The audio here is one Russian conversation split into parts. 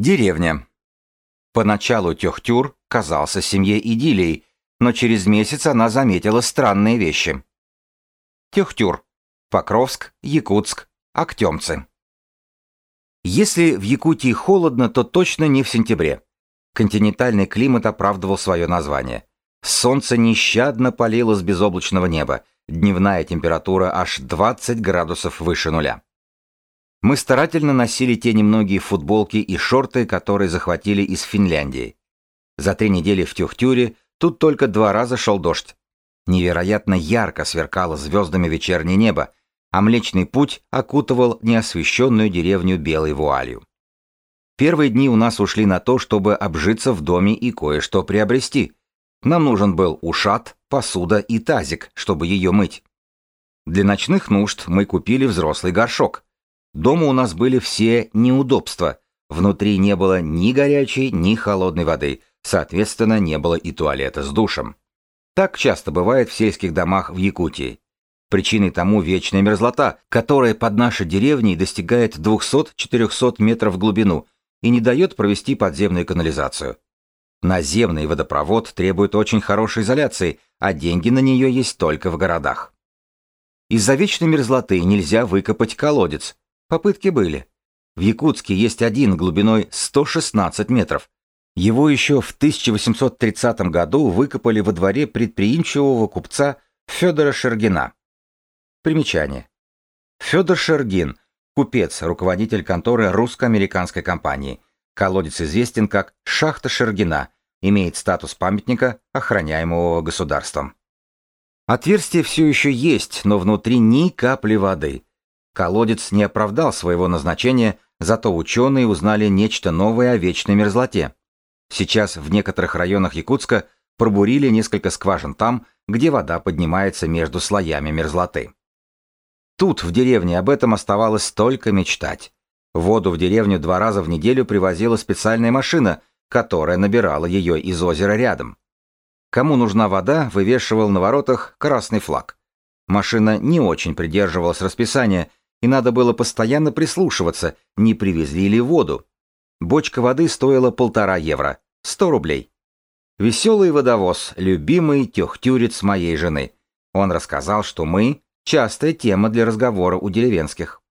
Деревня. Поначалу Тёхтюр казался семье идиллией, но через месяц она заметила странные вещи. Тёхтюр. Покровск, Якутск, Актемцы. Если в Якутии холодно, то точно не в сентябре. Континентальный климат оправдывал свое название. Солнце нещадно палило с безоблачного неба, дневная температура аж 20 градусов выше нуля. Мы старательно носили те немногие футболки и шорты, которые захватили из Финляндии. За три недели в Тюхтюре тут только два раза шел дождь. Невероятно ярко сверкало звездами вечернее небо, а Млечный Путь окутывал неосвещенную деревню белой вуалью. Первые дни у нас ушли на то, чтобы обжиться в доме и кое-что приобрести. Нам нужен был ушат, посуда и тазик, чтобы ее мыть. Для ночных нужд мы купили взрослый горшок. Дома у нас были все неудобства. Внутри не было ни горячей, ни холодной воды, соответственно, не было и туалета с душем. Так часто бывает в сельских домах в Якутии. Причиной тому вечная мерзлота, которая под нашей деревней достигает 200-400 метров в глубину и не дает провести подземную канализацию. Наземный водопровод требует очень хорошей изоляции, а деньги на нее есть только в городах. Из-за вечной мерзлоты нельзя выкопать колодец. Попытки были. В Якутске есть один глубиной 116 метров. Его еще в 1830 году выкопали во дворе предприимчивого купца Федора Шергина. Примечание. Федор Шергин, купец, руководитель конторы русско-американской компании. Колодец известен как «Шахта Шергина», имеет статус памятника, охраняемого государством. Отверстие все еще есть, но внутри ни капли воды. Колодец не оправдал своего назначения, зато ученые узнали нечто новое о вечной мерзлоте. Сейчас в некоторых районах Якутска пробурили несколько скважин там, где вода поднимается между слоями мерзлоты. Тут, в деревне, об этом оставалось только мечтать. Воду в деревню два раза в неделю привозила специальная машина, которая набирала ее из озера рядом. Кому нужна вода, вывешивал на воротах красный флаг. Машина не очень придерживалась расписания, и надо было постоянно прислушиваться, не привезли ли воду. Бочка воды стоила полтора евро, сто рублей. Веселый водовоз, любимый тёхтюрец моей жены. Он рассказал, что мы, Частая тема для разговора у деревенских.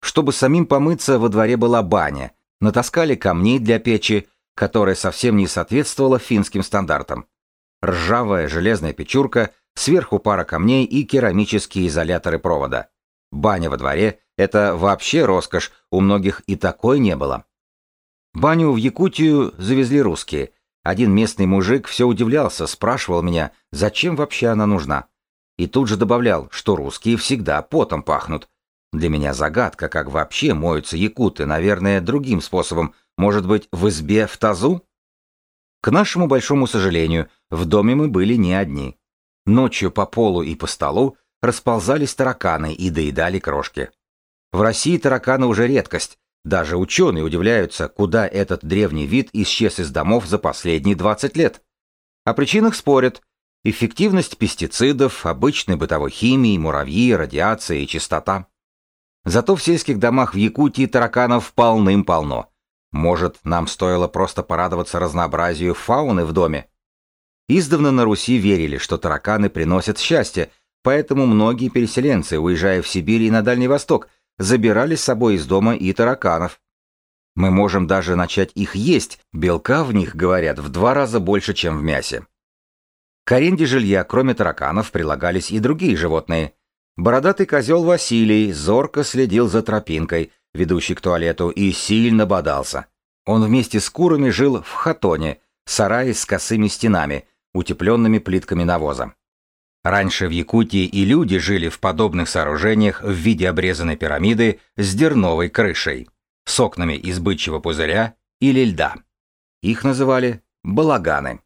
Чтобы самим помыться, во дворе была баня. Натаскали камней для печи, которая совсем не соответствовала финским стандартам. Ржавая железная печурка, сверху пара камней и керамические изоляторы провода. Баня во дворе — это вообще роскошь, у многих и такой не было. Баню в Якутию завезли русские. Один местный мужик все удивлялся, спрашивал меня, зачем вообще она нужна. И тут же добавлял, что русские всегда потом пахнут. Для меня загадка, как вообще моются якуты, наверное, другим способом, может быть, в избе в тазу? К нашему большому сожалению, в доме мы были не одни. Ночью по полу и по столу расползались тараканы и доедали крошки. В России тараканы уже редкость. Даже ученые удивляются, куда этот древний вид исчез из домов за последние 20 лет. О причинах спорят, Эффективность пестицидов, обычной бытовой химии, муравьи, радиация и чистота. Зато в сельских домах в Якутии тараканов полным-полно. Может, нам стоило просто порадоваться разнообразию фауны в доме? Издавна на Руси верили, что тараканы приносят счастье, поэтому многие переселенцы, уезжая в Сибирь и на Дальний Восток, забирали с собой из дома и тараканов. Мы можем даже начать их есть, белка в них, говорят, в два раза больше, чем в мясе. К аренде жилья, кроме тараканов, прилагались и другие животные. Бородатый козел Василий зорко следил за тропинкой, ведущей к туалету, и сильно бодался. Он вместе с курами жил в хатоне, сарае с косыми стенами, утепленными плитками навоза. Раньше в Якутии и люди жили в подобных сооружениях в виде обрезанной пирамиды с дерновой крышей, с окнами из бычьего пузыря или льда. Их называли балаганы.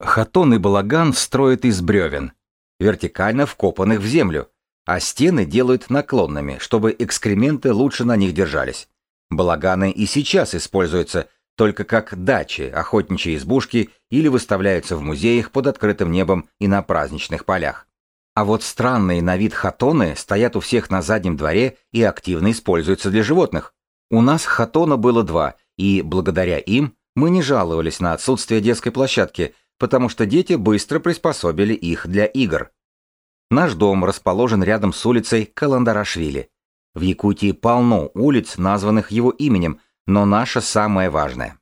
Хатон и балаган строят из бревен, вертикально вкопанных в землю, а стены делают наклонными, чтобы экскременты лучше на них держались. Балаганы и сейчас используются только как дачи, охотничьи избушки или выставляются в музеях под открытым небом и на праздничных полях. А вот странные на вид хатоны стоят у всех на заднем дворе и активно используются для животных. У нас хатона было два, и благодаря им мы не жаловались на отсутствие детской площадки, потому что дети быстро приспособили их для игр. Наш дом расположен рядом с улицей Каландарашвили. В Якутии полно улиц, названных его именем, но наша самая важная.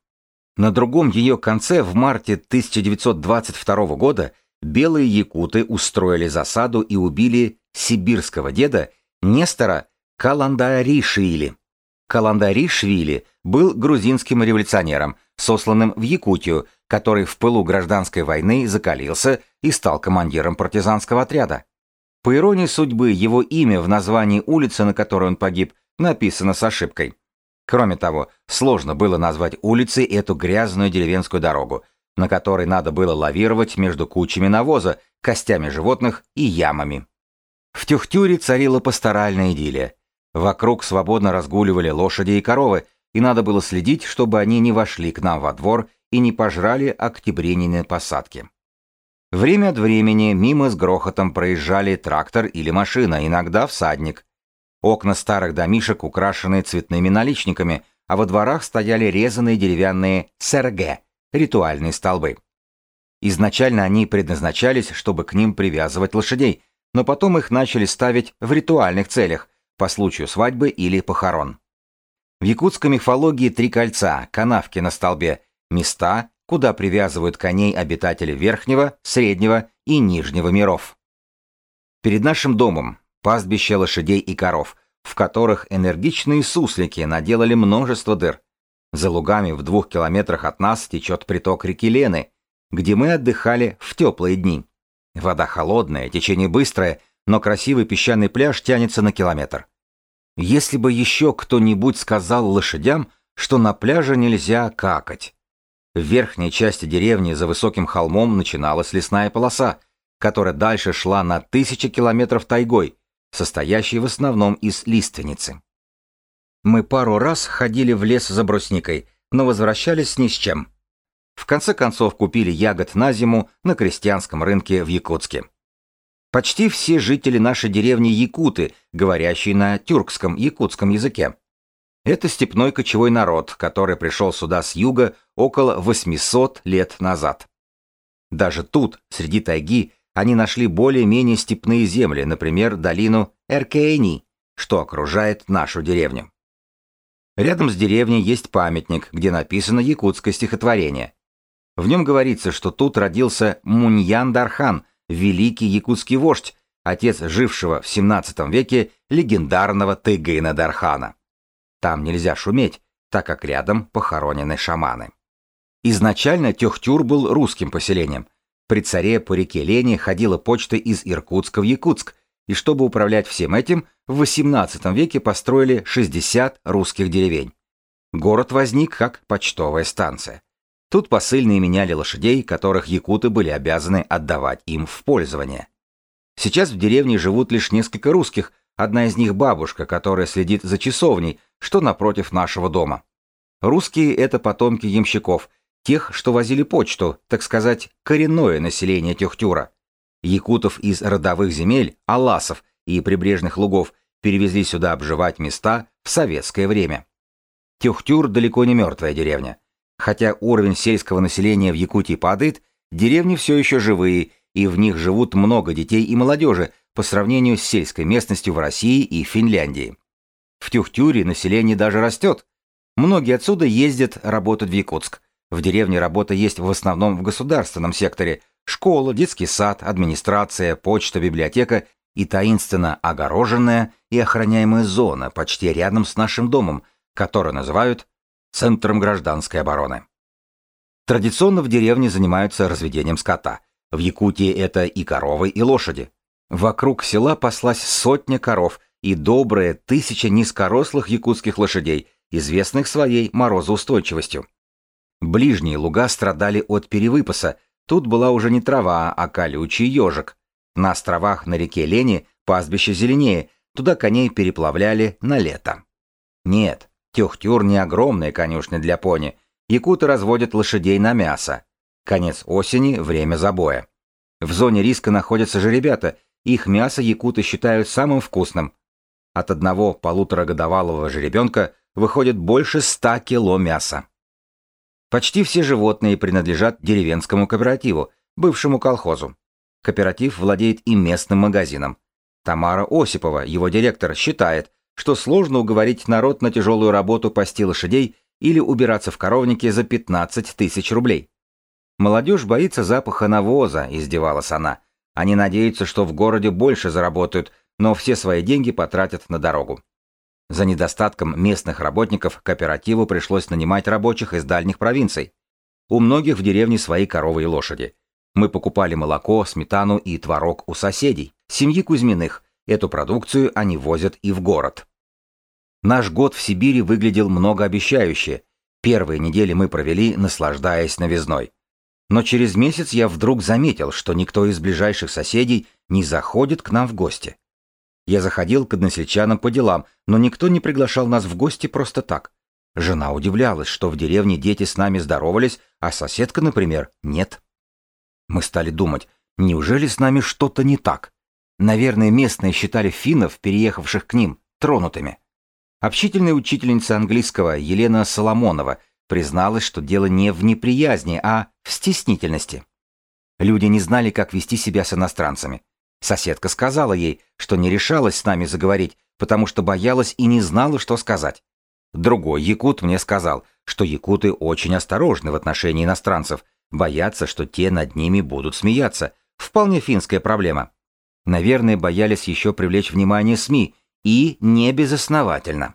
На другом ее конце в марте 1922 года белые якуты устроили засаду и убили сибирского деда Нестора Каландаришвили. Каландаришвили был грузинским революционером, сосланным в Якутию, который в пылу гражданской войны закалился и стал командиром партизанского отряда. По иронии судьбы, его имя в названии улицы, на которой он погиб, написано с ошибкой. Кроме того, сложно было назвать улицей эту грязную деревенскую дорогу, на которой надо было лавировать между кучами навоза, костями животных и ямами. В Тюхтюре царила пасторальная идиллия. Вокруг свободно разгуливали лошади и коровы, и надо было следить, чтобы они не вошли к нам во двор и не пожрали октябренины посадки. Время от времени мимо с грохотом проезжали трактор или машина, иногда всадник. Окна старых домишек украшены цветными наличниками, а во дворах стояли резаные деревянные СРГ, ритуальные столбы. Изначально они предназначались, чтобы к ним привязывать лошадей, но потом их начали ставить в ритуальных целях, по случаю свадьбы или похорон. В якутской мифологии три кольца, канавки на столбе, места, куда привязывают коней обитатели верхнего, среднего и нижнего миров. Перед нашим домом пастбище лошадей и коров, в которых энергичные суслики наделали множество дыр. За лугами в двух километрах от нас течет приток реки Лены, где мы отдыхали в теплые дни. Вода холодная, течение быстрое, но красивый песчаный пляж тянется на километр. Если бы еще кто-нибудь сказал лошадям, что на пляже нельзя какать. В верхней части деревни за высоким холмом начиналась лесная полоса, которая дальше шла на тысячи километров тайгой, состоящей в основном из лиственницы. Мы пару раз ходили в лес за брусникой, но возвращались ни с чем. В конце концов купили ягод на зиму на крестьянском рынке в Якутске. Почти все жители нашей деревни якуты, говорящие на тюркском якутском языке. Это степной кочевой народ, который пришел сюда с юга около 800 лет назад. Даже тут, среди тайги, они нашли более-менее степные земли, например, долину Эркеэни, что окружает нашу деревню. Рядом с деревней есть памятник, где написано якутское стихотворение. В нем говорится, что тут родился Муньян Дархан, великий якутский вождь, отец жившего в 17 веке легендарного Тыгына Дархана. Там нельзя шуметь, так как рядом похоронены шаманы. Изначально Тёхтюр был русским поселением. При царе по реке Лени ходила почта из Иркутска в Якутск, и чтобы управлять всем этим, в XVIII веке построили 60 русских деревень. Город возник как почтовая станция. Тут посыльные меняли лошадей, которых якуты были обязаны отдавать им в пользование. Сейчас в деревне живут лишь несколько русских, одна из них бабушка, которая следит за часовней, что напротив нашего дома. Русские — это потомки ямщиков, тех, что возили почту, так сказать, коренное население Тюхтюра. Якутов из родовых земель, аласов и прибрежных лугов перевезли сюда обживать места в советское время. Тюхтюр далеко не мертвая деревня. Хотя уровень сельского населения в Якутии падает, деревни все еще живые, и в них живут много детей и молодежи по сравнению с сельской местностью в России и Финляндии. В Тюхтюре население даже растет. Многие отсюда ездят работать в Якутск. В деревне работа есть в основном в государственном секторе. Школа, детский сад, администрация, почта, библиотека и таинственно огороженная и охраняемая зона почти рядом с нашим домом, которую называют Центром гражданской обороны. Традиционно в деревне занимаются разведением скота. В Якутии это и коровы, и лошади. Вокруг села паслась сотня коров и добрая тысяча низкорослых якутских лошадей, известных своей морозоустойчивостью. Ближние луга страдали от перевыпаса, тут была уже не трава, а колючий ежик. На островах на реке Лени пастбище зеленее, туда коней переплавляли на лето. Нет, Тюхтюр не огромная конюшня для пони, якуты разводят лошадей на мясо. Конец осени – время забоя. В зоне риска находятся жеребята, их мясо якуты считают самым вкусным, от одного полуторагодовалого жеребенка выходит больше 100 кило мяса. Почти все животные принадлежат деревенскому кооперативу, бывшему колхозу. Кооператив владеет и местным магазином. Тамара Осипова, его директор, считает, что сложно уговорить народ на тяжелую работу пасти лошадей или убираться в коровнике за 15 тысяч рублей. Молодежь боится запаха навоза, издевалась она. Они надеются, что в городе больше заработают, но все свои деньги потратят на дорогу. За недостатком местных работников кооперативу пришлось нанимать рабочих из дальних провинций. У многих в деревне свои коровы и лошади. Мы покупали молоко, сметану и творог у соседей, семьи Кузьминых. Эту продукцию они возят и в город. Наш год в Сибири выглядел многообещающе. Первые недели мы провели, наслаждаясь новизной. Но через месяц я вдруг заметил, что никто из ближайших соседей не заходит к нам в гости. Я заходил к односельчанам по делам, но никто не приглашал нас в гости просто так. Жена удивлялась, что в деревне дети с нами здоровались, а соседка, например, нет. Мы стали думать, неужели с нами что-то не так? Наверное, местные считали финнов, переехавших к ним, тронутыми. Общительная учительница английского Елена Соломонова призналась, что дело не в неприязни, а в стеснительности. Люди не знали, как вести себя с иностранцами. Соседка сказала ей, что не решалась с нами заговорить, потому что боялась и не знала, что сказать. Другой якут мне сказал, что якуты очень осторожны в отношении иностранцев, боятся, что те над ними будут смеяться. Вполне финская проблема. Наверное, боялись еще привлечь внимание СМИ, и не безосновательно.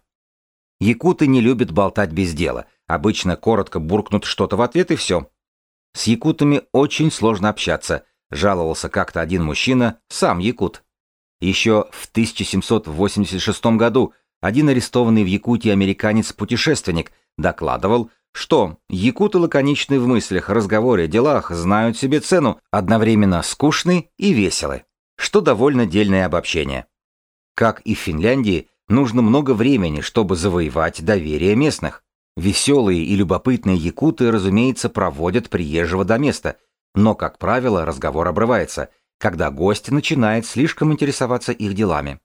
Якуты не любят болтать без дела, обычно коротко буркнут что-то в ответ и все. С якутами очень сложно общаться, жаловался как-то один мужчина, сам якут. Еще в 1786 году один арестованный в Якутии американец-путешественник докладывал, что якуты лаконичны в мыслях, разговоре, делах, знают себе цену, одновременно скучны и веселы, что довольно дельное обобщение. Как и в Финляндии, нужно много времени, чтобы завоевать доверие местных. Веселые и любопытные якуты, разумеется, проводят приезжего до места, но, как правило, разговор обрывается, когда гость начинает слишком интересоваться их делами.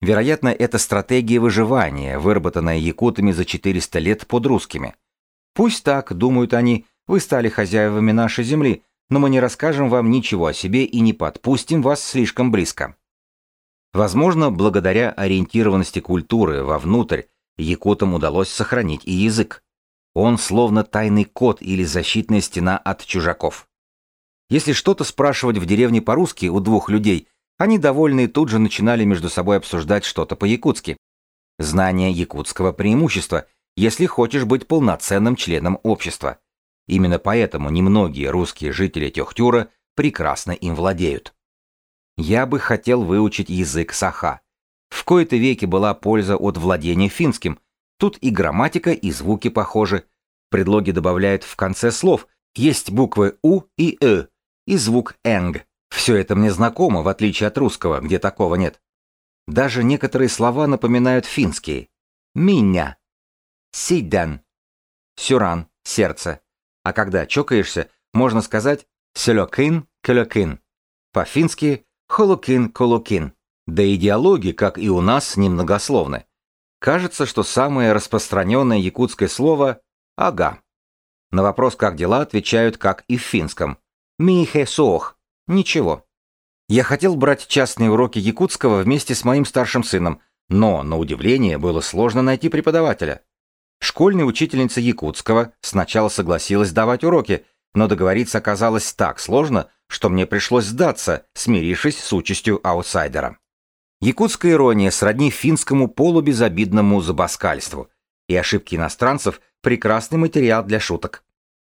Вероятно, это стратегия выживания, выработанная якутами за 400 лет под русскими. Пусть так, думают они, вы стали хозяевами нашей земли, но мы не расскажем вам ничего о себе и не подпустим вас слишком близко. Возможно, благодаря ориентированности культуры вовнутрь, якутам удалось сохранить и язык. Он словно тайный код или защитная стена от чужаков. Если что-то спрашивать в деревне по-русски у двух людей, они довольные тут же начинали между собой обсуждать что-то по-якутски. Знание якутского преимущества, если хочешь быть полноценным членом общества. Именно поэтому немногие русские жители Тёхтюра прекрасно им владеют. Я бы хотел выучить язык саха. В кои-то веки была польза от владения финским. Тут и грамматика, и звуки похожи. Предлоги добавляют в конце слов. Есть буквы «у» и «э», и звук «энг». Все это мне знакомо, в отличие от русского, где такого нет. Даже некоторые слова напоминают финские. «Меня», «сидян», «сюран», «сердце». А когда чокаешься, можно сказать «селёкин», «келёкин». По-фински Холокин-колокин. Да и диалоги, как и у нас, немногословны. Кажется, что самое распространенное якутское слово «ага». На вопрос «как дела?» отвечают, как и в финском. «Михе сох». Ничего. Я хотел брать частные уроки якутского вместе с моим старшим сыном, но, на удивление, было сложно найти преподавателя. Школьная учительница якутского сначала согласилась давать уроки, но договориться оказалось так сложно, что мне пришлось сдаться, смирившись с участью аутсайдера. Якутская ирония сродни финскому полубезобидному забаскальству, и ошибки иностранцев – прекрасный материал для шуток.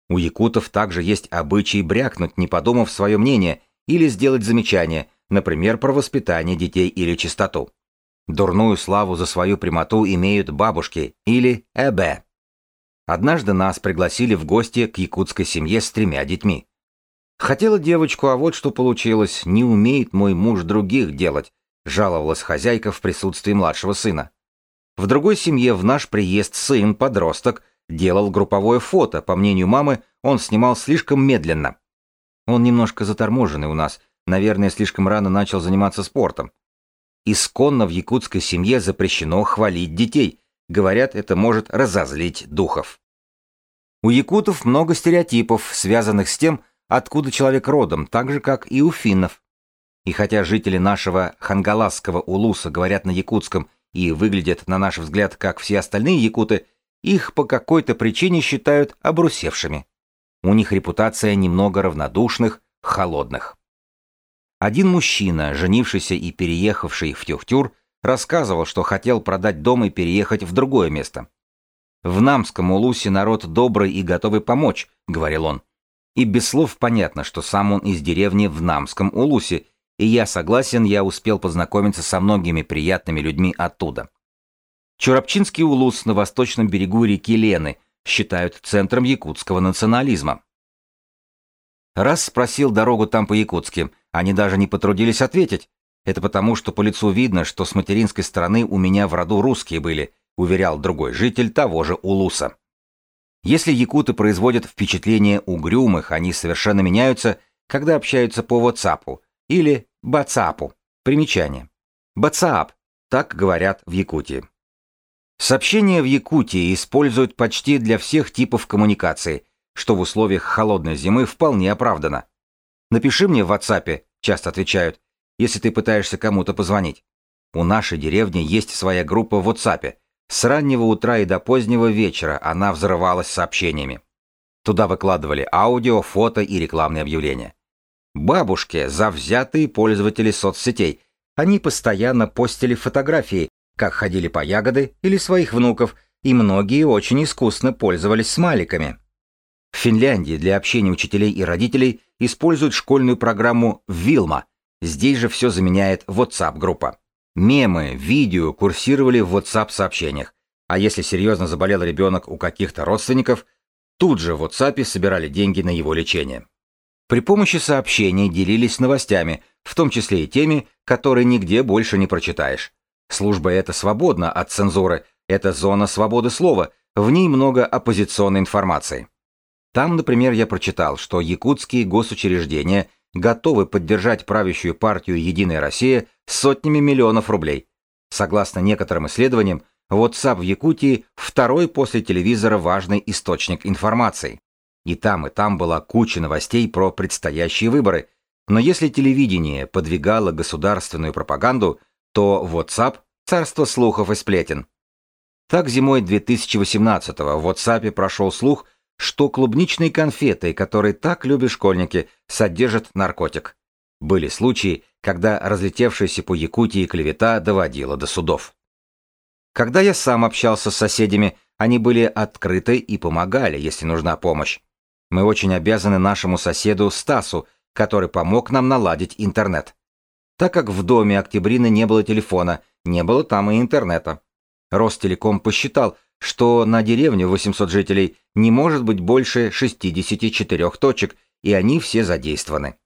У якутов также есть обычай брякнуть, не подумав свое мнение, или сделать замечание, например, про воспитание детей или чистоту. Дурную славу за свою прямоту имеют бабушки или эбе. Однажды нас пригласили в гости к якутской семье с тремя детьми. Хотела девочку, а вот что получилось. Не умеет мой муж других делать, жаловалась хозяйка в присутствии младшего сына. В другой семье в наш приезд сын, подросток, делал групповое фото. По мнению мамы, он снимал слишком медленно. Он немножко заторможенный у нас, наверное, слишком рано начал заниматься спортом. Исконно в якутской семье запрещено хвалить детей. Говорят, это может разозлить духов. У якутов много стереотипов, связанных с тем, откуда человек родом, так же, как и у финнов. И хотя жители нашего хангаласского улуса говорят на якутском и выглядят, на наш взгляд, как все остальные якуты, их по какой-то причине считают обрусевшими. У них репутация немного равнодушных, холодных. Один мужчина, женившийся и переехавший в Тюхтюр, рассказывал, что хотел продать дом и переехать в другое место. «В Намском Улусе народ добрый и готовый помочь», — говорил он. И без слов понятно, что сам он из деревни в Намском Улусе, и я согласен, я успел познакомиться со многими приятными людьми оттуда. Чурапчинский Улус на восточном берегу реки Лены считают центром якутского национализма. Раз спросил дорогу там по-якутски, они даже не потрудились ответить. Это потому, что по лицу видно, что с материнской стороны у меня в роду русские были, уверял другой житель того же Улуса. Если якуты производят впечатление угрюмых, они совершенно меняются, когда общаются по WhatsApp или бацапу. Примечание. Бацап, так говорят в Якутии. Сообщения в Якутии используют почти для всех типов коммуникации, что в условиях холодной зимы вполне оправдано. «Напиши мне в WhatsApp», часто отвечают, если ты пытаешься кому-то позвонить. У нашей деревни есть своя группа в WhatsApp, с раннего утра и до позднего вечера она взрывалась сообщениями. Туда выкладывали аудио, фото и рекламные объявления. Бабушки – завзятые пользователи соцсетей. Они постоянно постили фотографии, как ходили по ягоды или своих внуков, и многие очень искусно пользовались смайликами. В Финляндии для общения учителей и родителей используют школьную программу «Вилма». Здесь же все заменяет WhatsApp-группа. Мемы, видео курсировали в WhatsApp-сообщениях, а если серьезно заболел ребенок у каких-то родственников, тут же в WhatsApp собирали деньги на его лечение. При помощи сообщений делились новостями, в том числе и теми, которые нигде больше не прочитаешь. Служба эта свободна от цензуры, это зона свободы слова, в ней много оппозиционной информации. Там, например, я прочитал, что якутские госучреждения готовы поддержать правящую партию «Единая Россия» сотнями миллионов рублей. Согласно некоторым исследованиям, WhatsApp в Якутии второй после телевизора важный источник информации. И там, и там была куча новостей про предстоящие выборы. Но если телевидение подвигало государственную пропаганду, то WhatsApp – царство слухов и сплетен. Так зимой 2018-го в WhatsApp прошел слух, что клубничные конфеты, которые так любят школьники, содержат наркотик. Были случаи, когда разлетевшаяся по Якутии клевета доводила до судов. Когда я сам общался с соседями, они были открыты и помогали, если нужна помощь. Мы очень обязаны нашему соседу Стасу, который помог нам наладить интернет. Так как в доме Октябрины не было телефона, не было там и интернета. Ростелеком посчитал, что на деревню 800 жителей не может быть больше 64 точек, и они все задействованы.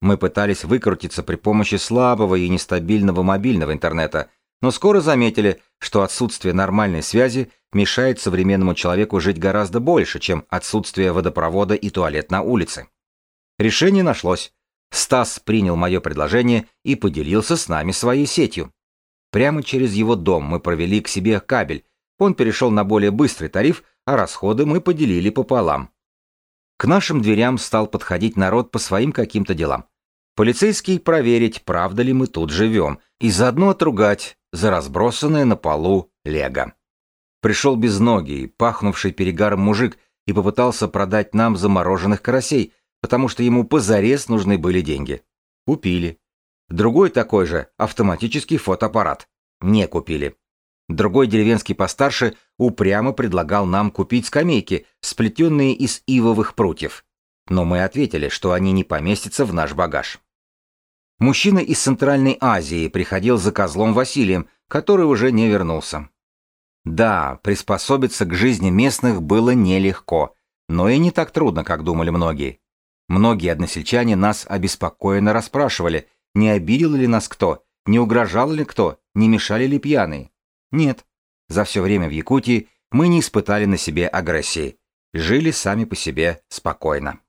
Мы пытались выкрутиться при помощи слабого и нестабильного мобильного интернета, но скоро заметили, что отсутствие нормальной связи мешает современному человеку жить гораздо больше, чем отсутствие водопровода и туалет на улице. Решение нашлось. Стас принял мое предложение и поделился с нами своей сетью. Прямо через его дом мы провели к себе кабель, он перешел на более быстрый тариф, а расходы мы поделили пополам. К нашим дверям стал подходить народ по своим каким-то делам. Полицейский проверить, правда ли мы тут живем, и заодно отругать за разбросанное на полу лего. Пришел безногий, пахнувший перегаром мужик и попытался продать нам замороженных карасей, потому что ему позарез нужны были деньги. Купили. Другой такой же, автоматический фотоаппарат. Не купили. Другой деревенский постарше упрямо предлагал нам купить скамейки, сплетенные из ивовых прутьев. Но мы ответили, что они не поместятся в наш багаж. Мужчина из Центральной Азии приходил за козлом Василием, который уже не вернулся. Да, приспособиться к жизни местных было нелегко, но и не так трудно, как думали многие. Многие односельчане нас обеспокоенно расспрашивали, не обидел ли нас кто, не угрожал ли кто, не мешали ли пьяные. Нет, за все время в Якутии мы не испытали на себе агрессии. Жили сами по себе спокойно.